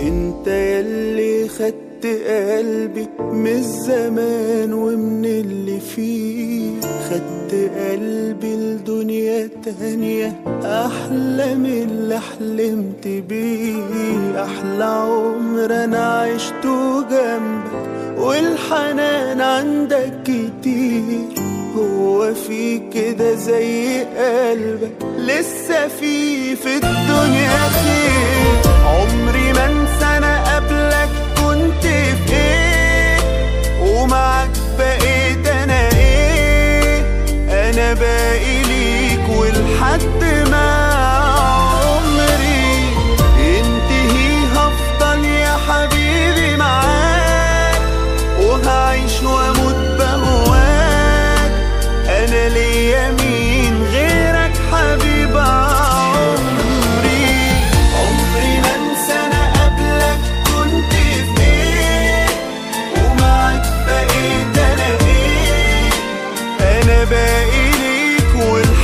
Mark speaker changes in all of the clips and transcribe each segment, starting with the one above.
Speaker 1: انت يلي خدت قلبي من الزمان ومن اللي فيه. خدت قلبي لدنيا تانية أحلى من اللي حلمت بيه. أحلى عمر أنا عشته جنبك والحنان عندك كتير. هو في كده زي قلبك لسه في في الدنيا خير. أنا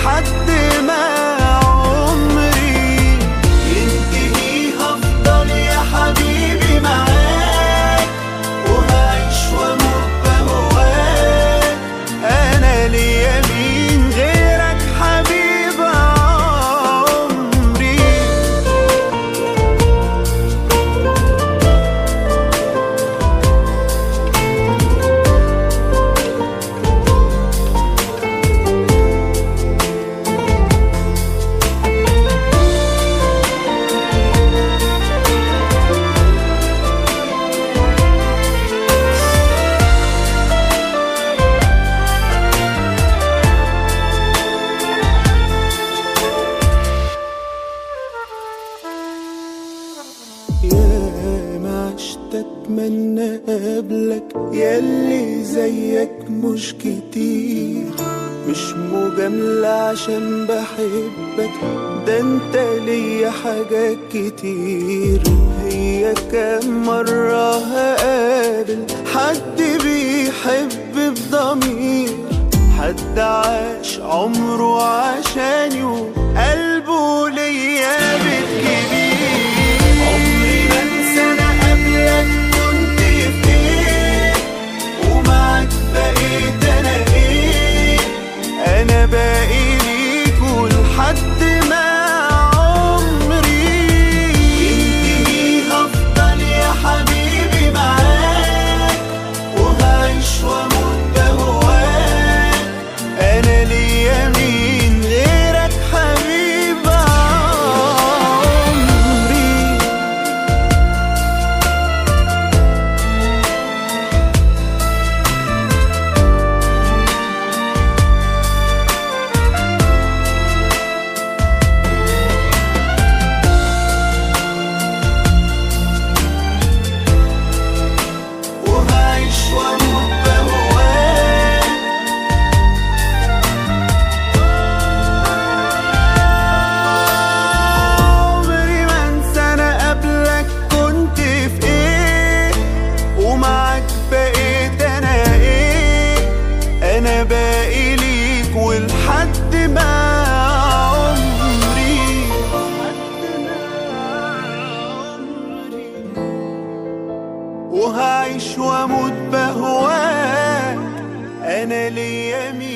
Speaker 1: ليك يا ما عشت اتمنى قبلك ياللي زيك مش كتير. مش مجاملة عشان بحبك ده انت ليا حاجات كتير. هي كام مرة هقابل حد بيحب بضمير؟ حد عاش عمره عشاني وقلبه ليا بيت بقيت أنا إيه؟ أنا باقي ليك ولحد ما عمري. وهعيش وأموت بهواك أنا ليا مين